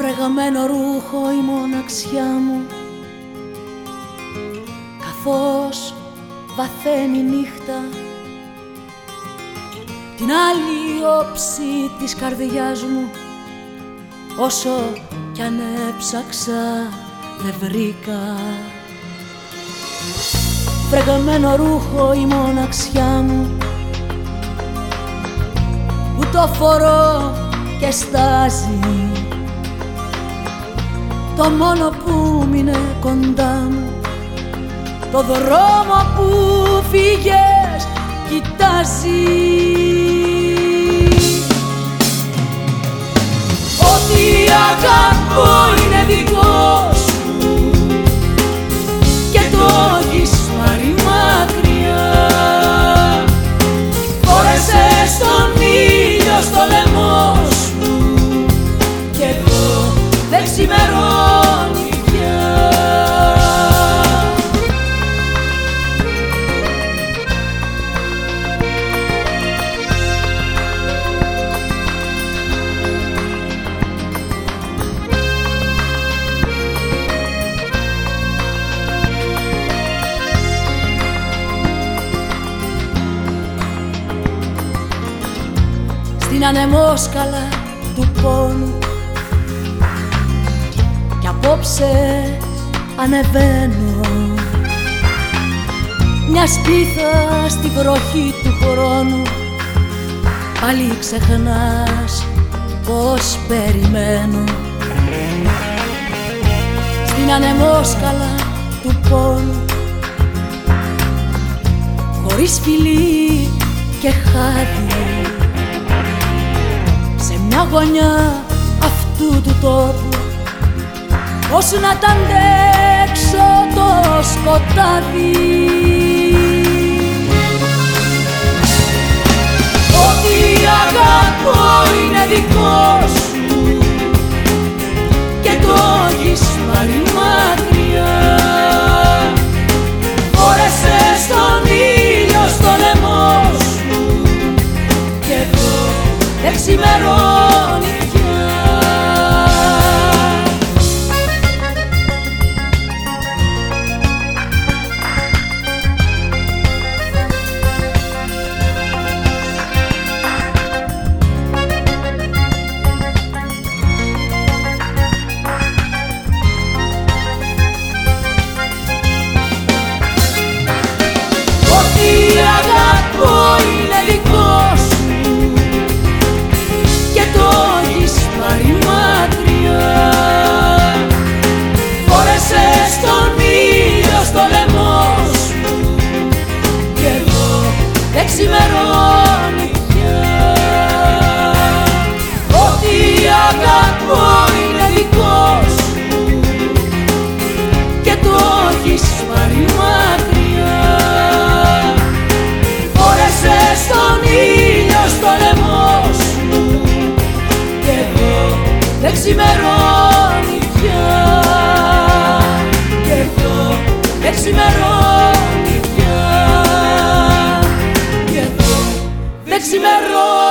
Φρεγαμένο ρούχο η μοναξιά μου. Καθώς βαθαίνει νύχτα Την άλλη όψη της καρδιάς μου Όσο κι αν έψαξα δεν βρήκα. Φρεγαμένο ρούχο η μοναξιά μου Που το φορώ και στάζει Το μόνο που μείνε κοντά μου. Το δρόμο που φύγες κοιτάζει Στην ανεμόσκαλα του πόνου. Κι απόψε ανεβαίνω. Μια σπίθα στη βροχή του χρόνου. Πάλι ξεχνάς πως περιμένω. Στην ανεμόσκαλα του πόνου. Χωρίς φιλί και χάδι Σε μια γωνιά αυτού του τόπου. Πώς να τ' αντέξω το σκοτάδι. Ό,τι αγαπώ είναι δικό σου και το έχεις πάρει μακριά. Φόρεσες τον ήλιο στο λαιμό σου και εδώ δεν ξημερώνει δεν ξημερώνει πια. Και εδώ δεν ξημερώνει πια. Και εδώ δεν ξημερώνει